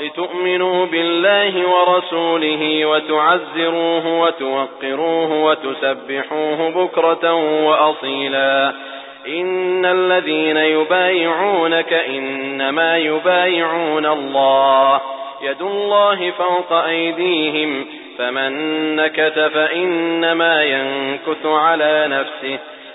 لتؤمنوا بالله ورسوله وتعزروه وتوقروه وتسبحوه بكرة وأصيلا. إن الذين يبايعونك إنما يبايعون الله. يد الله فوق أيديهم. فمن نكث فإنما ينكث على نفسه.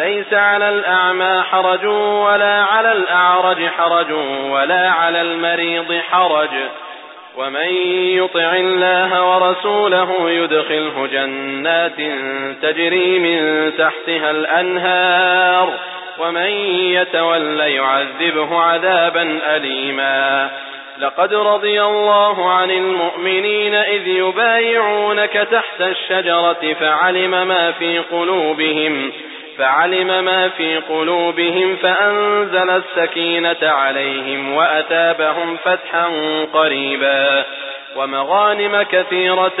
ليس على الأعمى حرج ولا على الأعرج حرج ولا على المريض حرج. ومن يطع الله ورسوله يدخله جنات تجري من تحتها الأنهار. ومن يتول يعذبه عذابا أليما. لقد رضي الله عن المؤمنين إذ يبايعونك تحت الشجرة فعلم ما في قلوبهم. فعلم ما في قلوبهم فأنزل السكينة عليهم وأتابهم فتحا قريبا ومغانم كثيرة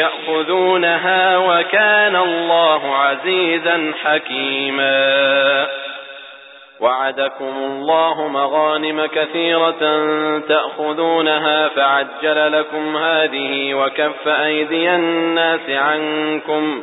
يأخذونها وكان الله عزيزا حكيما. وعدكم الله مغانم كثيرة تأخذونها فعجل لكم هذه وكف أيدي الناس عنكم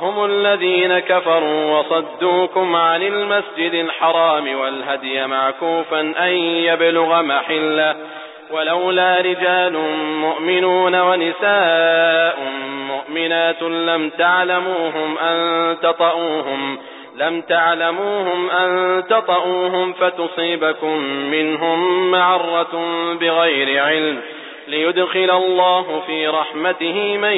هم الذين كفروا وصدوكم عن المسجد الحرام والهدي معكوفا أن يبلغ محلة ولولا رجال مؤمنون ونساء مؤمنات لم تعلموهم أن تطؤوهم لم تعلموهم أن تطؤوهم فتصيبكم منهم معرة بغير علم ليدخل الله في رحمته من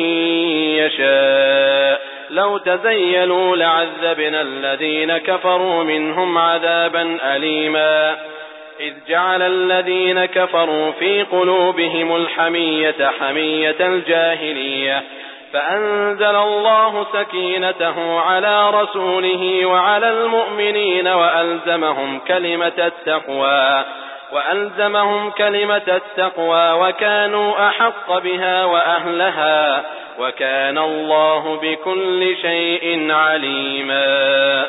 يشاء. لو تزيلوا لعذبنا الذين كفروا منهم عذابا أليما. إذ جعل الذين كفروا في قلوبهم الحمية حمية الجاهلية فأنزل الله سكينته على رسوله وعلى المؤمنين وألزمهم كلمة التقوى وألزمهم كلمة التقوى وكانوا أحق بها وأهلها. وكان الله بكل شيء عليما.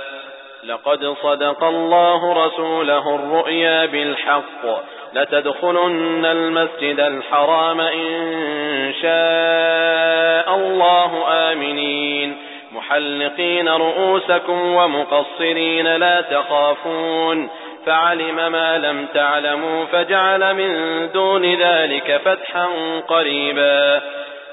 لقد صدق الله رسوله الرؤيا بالحق. لتدخلن المسجد الحرام إن شاء الله آمنين. محلقين رؤوسكم ومقصرين لا تخافون. فعلم ما لم تعلموا فجعل من دون ذلك فتحا قريبا.